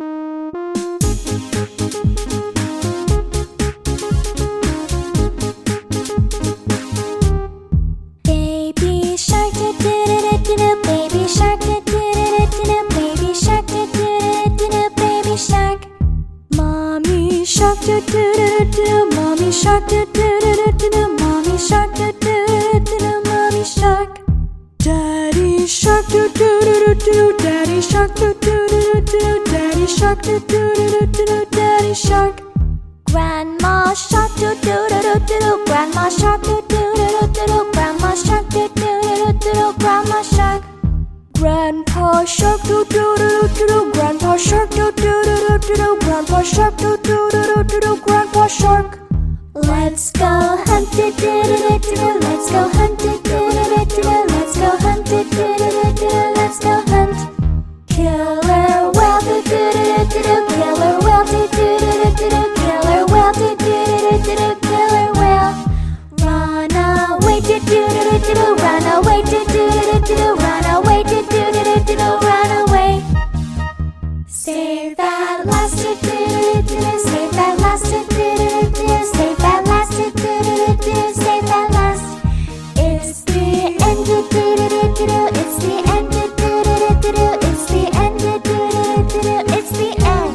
Baby shark do do do do do Mommy shark do do do do do do mommy shark do do do do do mommy shark Daddy shark do do do do do daddy shark do do do do do shark do do do do do daddy shark Grandma shark do do do do do do grandma shark do do do do do do grandma shark do do do do do grandma shark Grandpa shark do do do do do grandpa shark do do do do do grandpa shark do do do do do grandpa shark Let's go hunt do do do do let's go hunt Save that last do do do do. Save that last do do do do. Save that last do do do do. Save that last. It's the end do do do do. It's the end do do do do. It's the end do do do do. It's the end.